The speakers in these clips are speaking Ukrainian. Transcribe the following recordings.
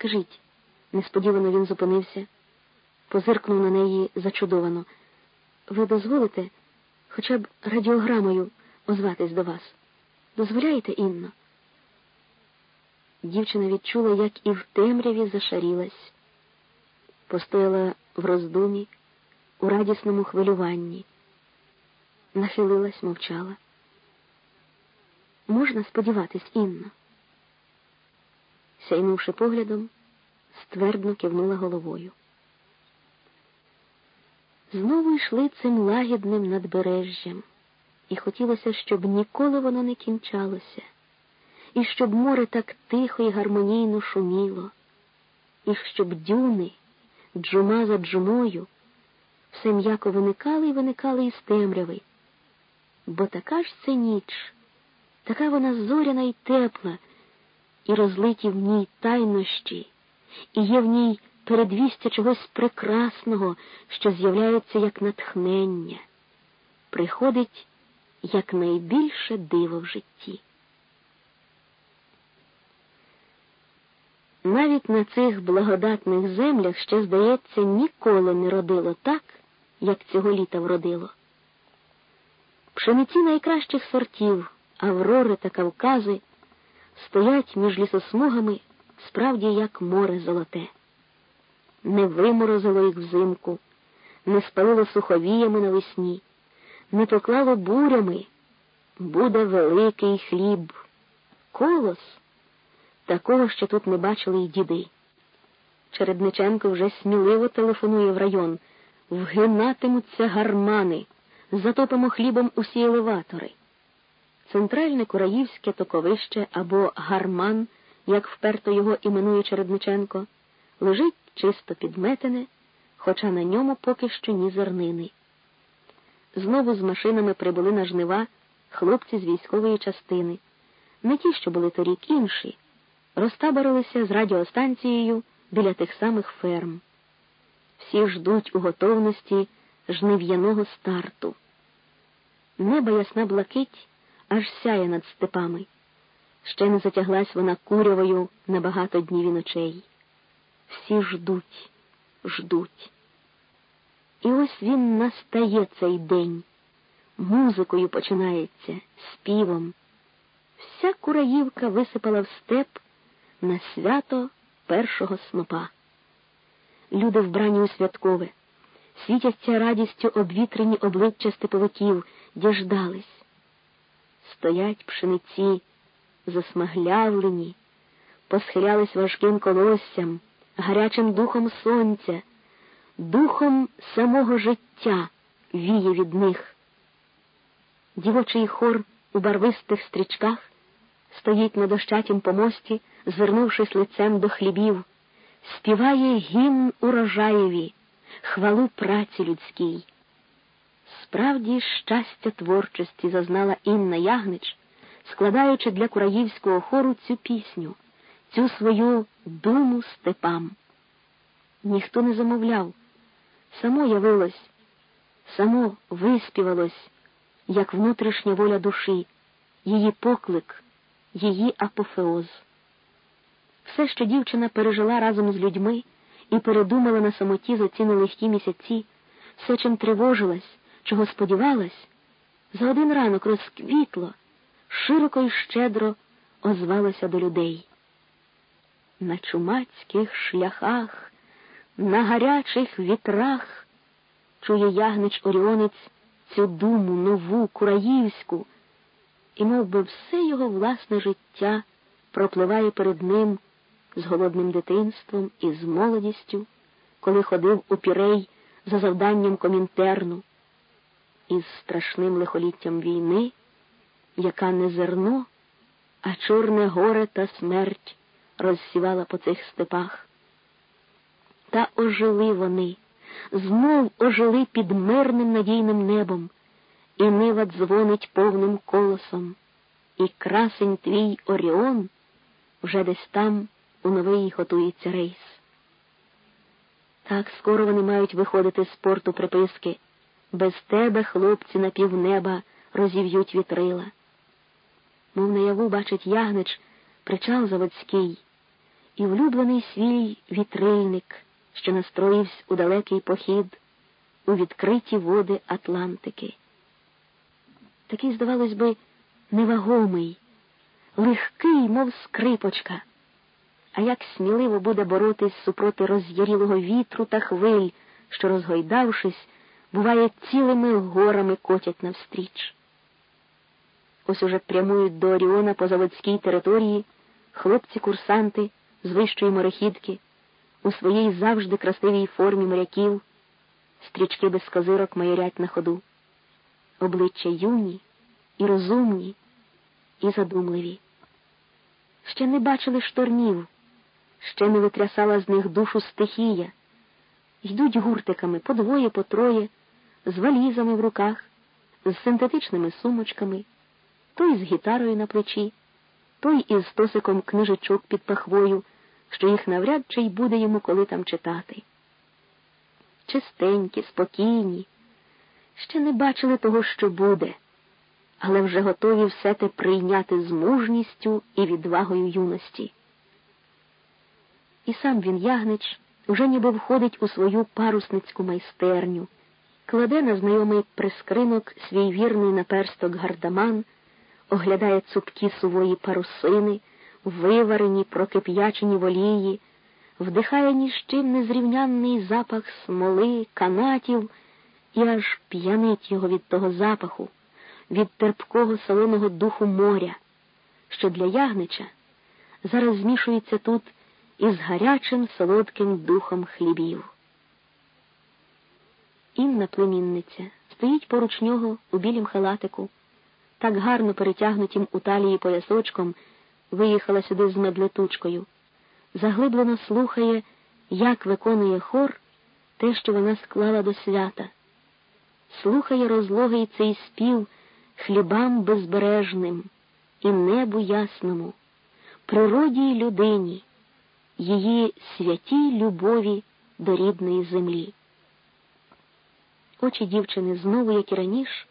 скажіть, несподівано він зупинився, позиркнув на неї зачудовано. Ви дозволите хоча б радіограмою озватись до вас? Дозволяєте, Інно? Дівчина відчула, як і в темряві зашарілась, постояла в роздумі, у радісному хвилюванні, нахилилась, мовчала. Можна сподіватись, Інно? Сяйнувши поглядом, ствердно кивнула головою. Знову йшли цим лагідним надбережжям, і хотілося, щоб ніколи воно не кінчалося, і щоб море так тихо і гармонійно шуміло, і щоб дюни, джума за джумою, все м'яко виникали і виникали із темряви. Бо така ж це ніч, така вона зоряна і тепла, і розлиті в ній тайнощі, і є в ній передвістя чогось прекрасного, що з'являється як натхнення, приходить як найбільше диво в житті. Навіть на цих благодатних землях ще, здається, ніколи не родило так, як цього літа вродило. Пшениці найкращих сортів, Аврори та Кавкази стоять між лісосмугами справді як море золоте не виморозило їх взимку, не спалило суховіями навесні, не поклало бурями. Буде великий хліб, колос, такого ще тут не бачили й діди. Чередниченко вже сміливо телефонує в район, вгинатимуться гармани, затопимо хлібом усі елеватори. Центральне Кураївське токовище або гарман, як вперто його іменує Чередниченко, лежить чисто підметене, хоча на ньому поки що ні зернини. Знову з машинами прибули на жнива хлопці з військової частини, не ті, що були торік інші, розтаборилися з радіостанцією біля тих самих ферм. Всі ждуть у готовності жнив'яного старту. Неба ясна блакить аж сяє над степами. Ще не затяглась вона курявою на багато днів і ночей. Всі ждуть, ждуть. І ось він настає цей день, музикою починається, співом. Вся кураївка висипала в степ на свято першого снопа. Люди вбрані у святкове, світяться радістю обвітрені обличчя степовиків, діждались. Стоять пшениці, засмаглявлені, посхилялись важким колоссям гарячим духом сонця, духом самого життя віє від них. Дівочий хор у барвистих стрічках стоїть на дощатім помості, звернувшись лицем до хлібів, співає гімн урожаєві, хвалу праці людській. Справді щастя творчості зазнала Інна Ягнич, складаючи для кураївського хору цю пісню цю свою думу степам. Ніхто не замовляв, само явилось, само виспівалось, як внутрішня воля душі, її поклик, її апофеоз. Все, що дівчина пережила разом з людьми і передумала на самоті за ці нелегкі місяці, все, чим тривожилась, чого сподівалась, за один ранок розквітло, широко і щедро озвалося до людей. На чумацьких шляхах, на гарячих вітрах, чує ягнич Оріонець цю думу нову, кураївську, і мов би, все його власне життя пропливає перед ним з голодним дитинством і з молодістю, коли ходив у пірей за завданням комінтерну, із страшним лихоліттям війни, яка не зерно, а чорне горе та смерть розсівала по цих степах. Та ожили вони, знов ожили під мирним надійним небом, і нива дзвонить повним колосом, і красень твій Оріон вже десь там у новий готується рейс. Так скоро вони мають виходити з порту приписки. Без тебе, хлопці, на півнеба розів'ють вітрила. Мов наяву бачить ягнич причал заводський і влюблений свій вітрильник, що настроївся у далекий похід, у відкриті води Атлантики. Такий, здавалось би, невагомий, легкий, мов скрипочка. А як сміливо буде боротись супроти роз'ярілого вітру та хвиль, що, розгойдавшись, буває, цілими горами котять навстріч. Ось уже прямують до Оріона по заводській території хлопці-курсанти з вищої морехідки, у своїй завжди красивій формі моряків, стрічки без козирок майорять на ходу, обличчя юні і розумні, і задумливі. Ще не бачили штормів, ще не витрясала з них душу стихія. Йдуть гуртиками по двоє, по троє, з валізами в руках, з синтетичними сумочками, той з гітарою на плечі, той із стосиком книжечок під пахвою, що їх навряд чи й буде йому коли там читати. Чистенькі, спокійні, ще не бачили того, що буде, але вже готові все те прийняти з мужністю і відвагою юності. І сам він, ягнич, уже ніби входить у свою парусницьку майстерню, кладе на знайомий прискринок свій вірний наперсток гардаман, оглядає цупкі сувої парусини, виварені, прокип'ячені волії, вдихає ні з чим незрівнянний запах смоли, канатів і аж п'янить його від того запаху, від терпкого солоного духу моря, що для ягнича зараз змішується тут із гарячим солодким духом хлібів. Інна племінниця стоїть поруч нього у білім халатику, так гарно перетягнутім у талії поясочком, виїхала сюди з медлетучкою, заглиблено слухає, як виконує хор те, що вона склала до свята, слухає розлогий цей спів хлібам безбережним і небу ясному, природі й людині її святій любові до рідної землі. Очі дівчини знову, як і раніше,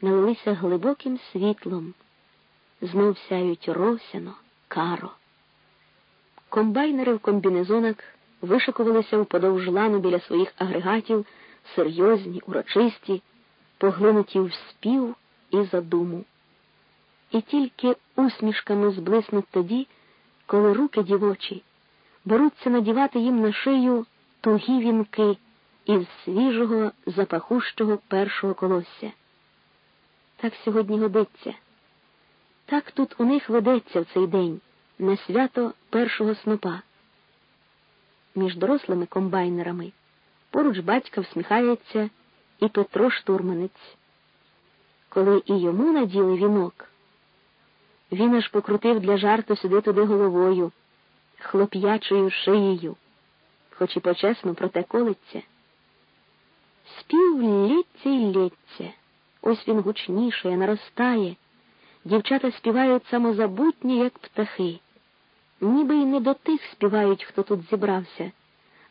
налилися глибоким світлом, знов сяють росяно, каро. Комбайнери в комбінезонах вишикувалися вподовж лану біля своїх агрегатів, серйозні, урочисті, поглинуті в спів і задуму. І тільки усмішками зблиснуть тоді, коли руки дівочі беруться надівати їм на шию тугі вінки із свіжого, запахущого першого колосся. Так сьогодні годиться. Так тут у них ведеться в цей день на свято першого снопа. Між дорослими комбайнерами поруч батька всміхається і Петро штурманець. Коли і йому наділи вінок, він аж покрутив для жарту сюди туди головою хлоп'ячою шиєю, хоч і почесно проте колиться. Спів лється й лється, ось він гучнішає, наростає. Дівчата співають самозабутні, як птахи. Ніби й не до тих співають, хто тут зібрався,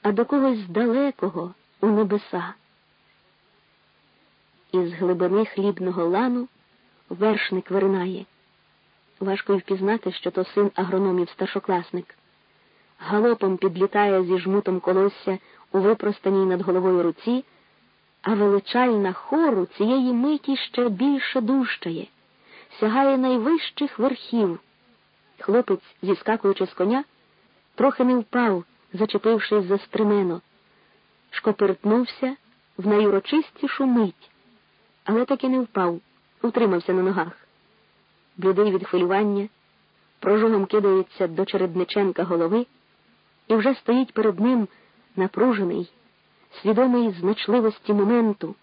а до когось далекого у небеса. Із глибини хлібного лану вершник виринає. Важко й впізнати, що то син агрономів старшокласник галопом підлітає зі жмутом колосся у випростаній над головою руці, а величальна хору цієї миті ще більше дужчає, сягає найвищих верхів. Хлопець, зіскакуючи з коня, трохи не впав, зачепившись за стремено, шкопертнувся в найурочистішу мить, але таки не впав, утримався на ногах. Блідий від хвилювання, прожогом кидається до Чередниченка голови і вже стоїть перед ним напружений, свідомий значливості моменту,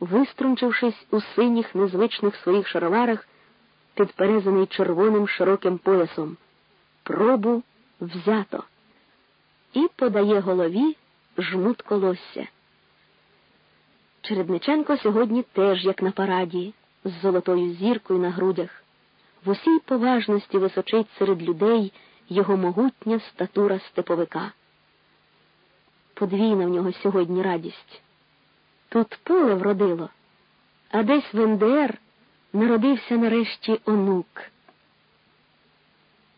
виструнчившись у синіх незвичних своїх шароварах, підперезаний червоним широким поясом. Пробу взято і подає голові жмут колосся. Чередниченко сьогодні теж, як на параді, з золотою зіркою на грудях, в усій поважності височить серед людей його могутня статура степовика. Подвійна в нього сьогодні радість. Тут поле вродило, а десь в НДР народився нарешті онук.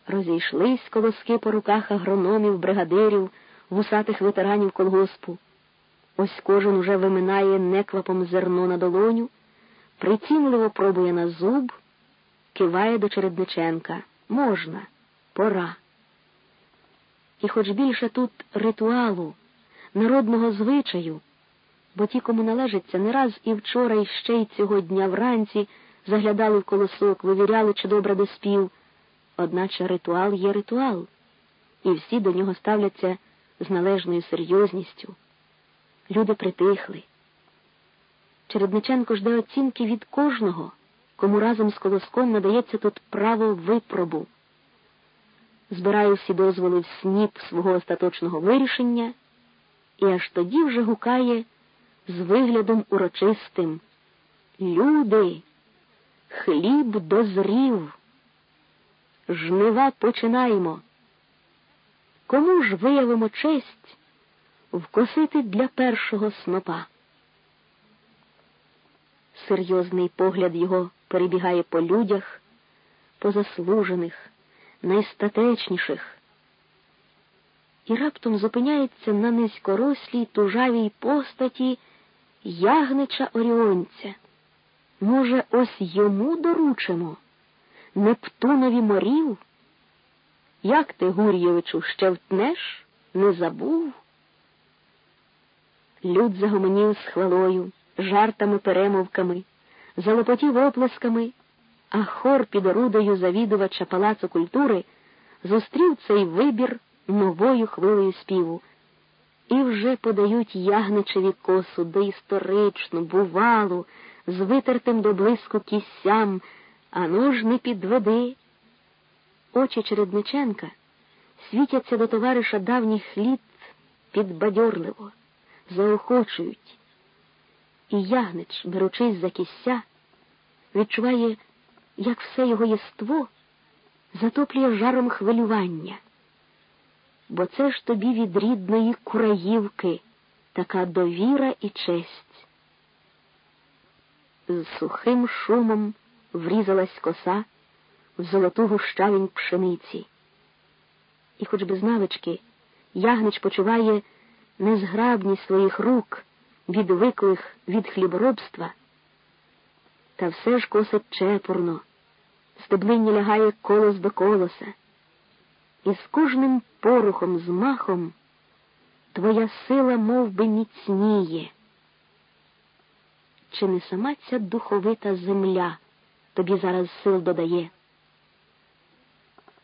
Розійшлись колоски по руках агрономів, бригадирів, вусатих ветеранів колгоспу. Ось кожен уже виминає неквапом зерно на долоню, прицінливо пробує на зуб, киває до Чередниченка. Можна, пора. І хоч більше тут ритуалу, народного звичаю, бо ті, кому належиться, не раз і вчора, і ще й цього дня вранці заглядали в колосок, вивіряли, чи добре доспів. Одначе ритуал є ритуал, і всі до нього ставляться з належною серйозністю. Люди притихли. Чередниченко жде оцінки від кожного, кому разом з колоском надається тут право випробу. Збирає всі дозволи в сніп свого остаточного вирішення і аж тоді вже гукає з виглядом урочистим. Люди, хліб дозрів. Жнива починаємо. Кому ж виявимо честь вкосити для першого снопа? Серйозний погляд його перебігає по людях, по заслужених, найстатечніших, і раптом зупиняється на низькорослій тужавій постаті ягнича оріонця. Може, ось йому доручимо? Нептунові морів? Як ти, Гур'євичу, ще втнеш? Не забув? Люд загомонів з хвалою, жартами, перемовками, залопотів оплесками, а хор під орудою завідувача палацу культури зустрів цей вибір новою хвилею співу. І вже подають ягничеві косу доісторичну, бувалу, з витертим до блиску кіссям, ану ж не підведи. Очі Чередниченка світяться до товариша давніх літ підбадьорливо, заохочують. І ягнич, беручись за кісся, відчуває, як все його єство затоплює жаром хвилювання. Бо це ж тобі від рідної кураївки така довіра і честь. З сухим шумом врізалась коса в золоту гущавінь пшениці. І хоч без навички ягнич почуває незграбність своїх рук, відвиклих від хліборобства, та все ж косить чепурно, стеблиння лягає колос до колоса, і з кожним порухом, змахом твоя сила мов би, міцніє. Чи не сама ця духовита земля тобі зараз сил додає?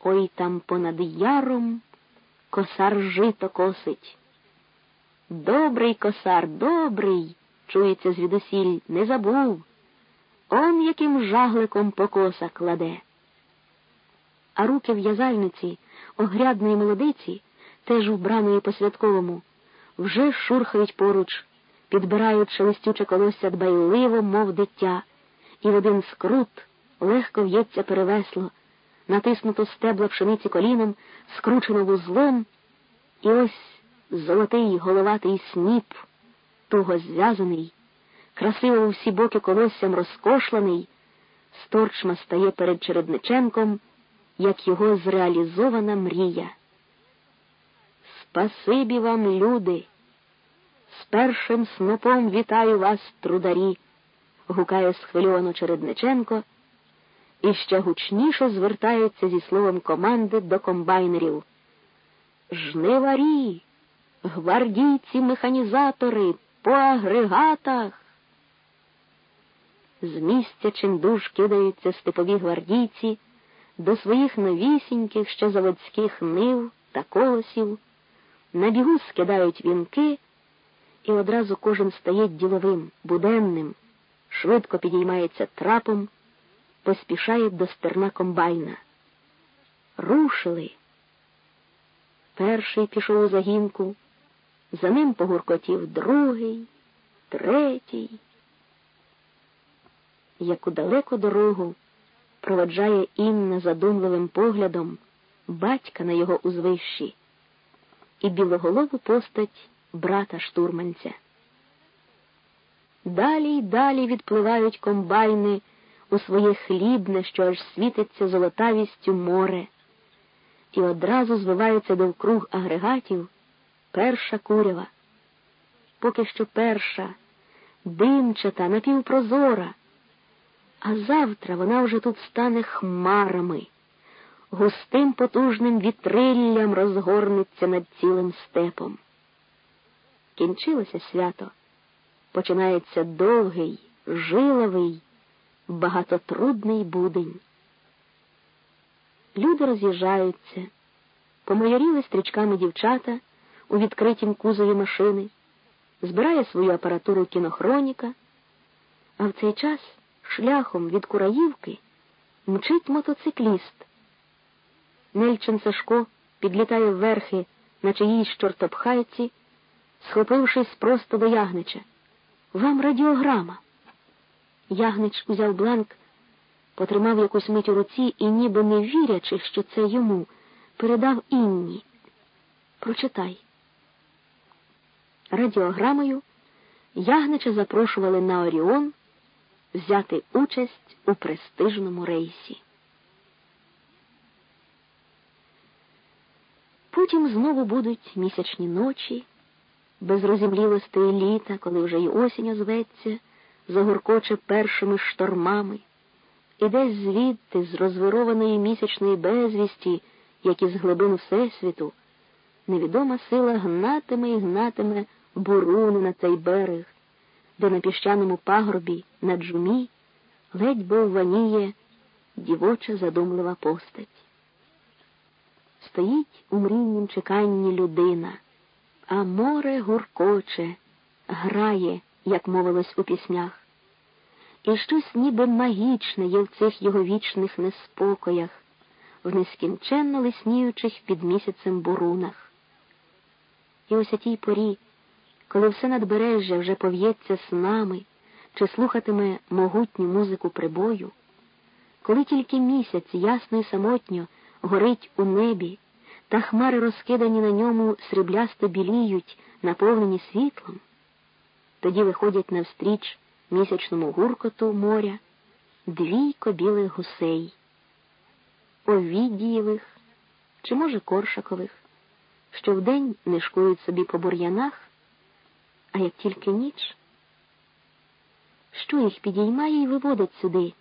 Ой там понад яром косар жито косить. Добрий косар, добрий, чується звідусіль, не забув. Он яким жагликом по коса кладе. А руки в'язальниці, огрядної молодиці, теж вбраної по святковому, вже шурхають поруч, підбирають шелестюче колосся дбайливо, мов дитя, і в один скрут легко в'ється перевесло натиснуто стебла пшениці коліном, скручено вузлом, і ось золотий головатий сніп, туго зв'язаний, красиво у всі боки колоссям розкошлений, сторчма стає перед Чередниченком, як його зреалізована мрія. Спасибі вам, люди! З першим снопом вітаю вас, трударі, гукає схвильовано Чередниченко і ще гучніше звертається зі словом команди до комбайнерів. Жниварі, гвардійці, механізатори, по агрегатах. З місця чимдуж кидаються степові гвардійці до своїх новісіньких ще заводських нив та колосів, на бігу скидають вінки, і одразу кожен стає діловим, буденним, швидко підіймається трапом поспішає до стерна комбайна. Рушили. Перший пішов у загінку, за ним погуркотів другий, третій. Яку далеку дорогу проведжає Інна задумливим поглядом батька на його узвищі і білоголову постать брата штурманця. Далі й далі відпливають комбайни у своє хлібне, що аж світиться золотавістю море, і одразу звивається довкруг агрегатів перша курява. Поки що перша, димчата, напівпрозора, а завтра вона вже тут стане хмарами, густим потужним вітриллям розгорнеться над цілим степом. Кінчилося свято, починається довгий, жиловий, багатотрудний будень. Люди роз'їжджаються, помайоріли стрічками дівчата у відкритім кузові машини, збирає свою апаратуру кінохроніка, а в цей час шляхом від Кураївки мчить мотоцикліст. Нельчин Сашко підлітає вверхи на чиїсь чортопхайці, схопившись просто до ягнича. Вам радіограма. Ягнич узяв бланк потримав якусь мить у руці і, ніби не вірячи, що це йому, передав Інні. Прочитай. Радіограмою Ягнича запрошували на Оріон взяти участь у престижному рейсі. Потім знову будуть місячні ночі, без розімлілостей літа, коли вже й осінь озветься, загуркоче першими штормами і десь звідти, з розвированої місячної безвісті, як із глибин Всесвіту, невідома сила гнатиме і гнатиме буруни на цей берег, де на піщаному пагорбі на джумі ледь бовваніє дівоча задумлива постать. Стоїть у мрійнім чеканні людина, а море гуркоче, грає, як мовилось у піснях і щось ніби магічне є в цих його вічних неспокоях, в нескінченно лисніючих під місяцем бурунах. І ось о тій порі, коли все надбережжя вже пов'ється снами чи слухатиме могутню музику прибою, коли тільки місяць ясно і самотньо горить у небі, та хмари розкидані на ньому сріблясто біліють, наповнені світлом, тоді виходять навстріч місячному гуркоту моря двійко білих гусей, овідієвих чи, може, коршакових, що вдень нишкують собі по бур'янах, а як тільки ніч, що їх підіймає і виводить сюди,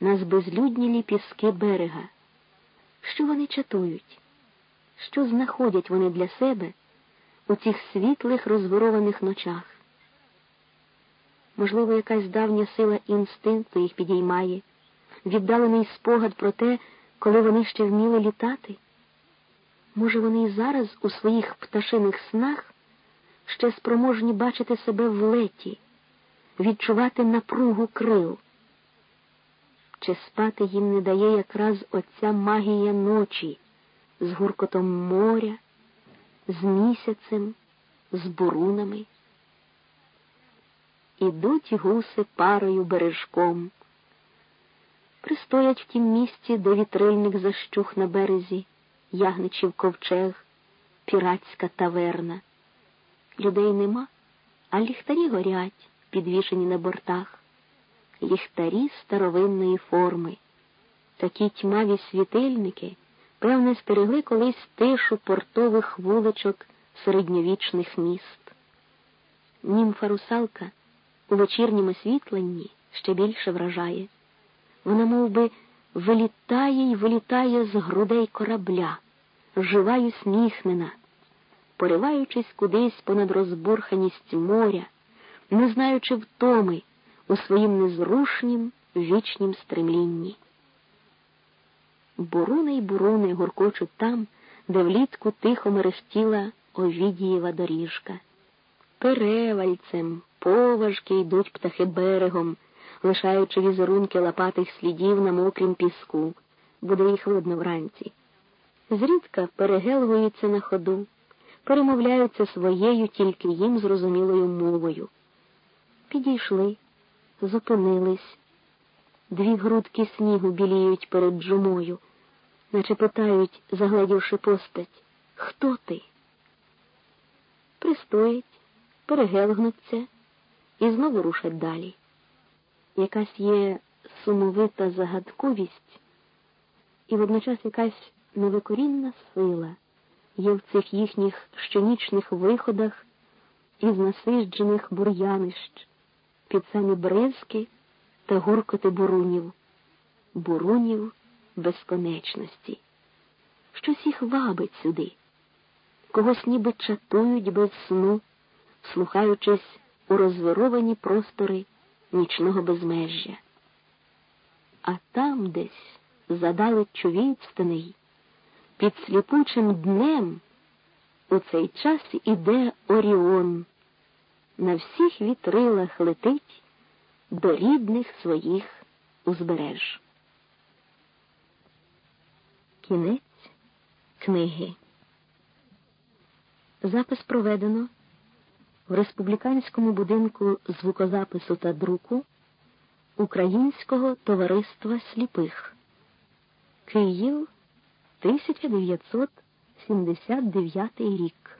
на збезлюднілі піски берега, що вони чатують, що знаходять вони для себе у цих світлих розворованих ночах. Можливо, якась давня сила інстинкту їх підіймає, віддалений спогад про те, коли вони ще вміли літати. Може, вони і зараз у своїх пташиних снах ще спроможні бачити себе в леті, відчувати напругу крил. Чи спати їм не дає якраз оця магія ночі з гуркотом моря, з місяцем, з бурунами? ідуть гуси парою бережком. Пристоять в тім місці, де вітрильник защух на березі, ягничів ковчег, піратська таверна. Людей нема, а ліхтарі горять, підвішені на бортах, ліхтарі старовинної форми. Такі тьмаві світильники, певне, стерегли колись тишу портових вуличок середньовічних міст. Німфа русалка у вечірнім освітленні ще більше вражає. Вона мов би, вилітає й вилітає з грудей корабля, жива й усміхнена, пориваючись кудись понад розбурханість моря, не знаючи втоми у своїм незрушнім вічнім стремлінні. Буруни й буруни гуркочуть там, де влітку тихо мерехтіла Овідієва доріжка. Перевальцем, поважки йдуть птахи берегом, лишаючи візерунки лопатих слідів на мокрім піску, буде їх видно вранці. Зрідка перегелгуються на ходу, перемовляються своєю тільки їм зрозумілою мовою. Підійшли, зупинились. Дві грудки снігу біліють перед джумою, наче питають, заглядівши постать, хто ти? Пристоять, перегелгнуться і знову рушать далі. Якась є сумовита загадковість і водночас якась невикорінна сила є в цих їхніх щонічних виходах із насиджених бур'янищ під самі бризки та гуркоти бурунів, бурунів безконечності. Щось їх вабить сюди, когось ніби чатують без сну, слухаючись у розвировані простори нічного безмежжя. А там десь, задалечу відстаней, під сліпучим днем у цей час іде Оріон, на всіх вітрилах летить до рідних своїх узбереж. Кінець книги. Запис проведено в республіканському будинку звукозапису та друку Українського товариства сліпих. Київ 1979 рік.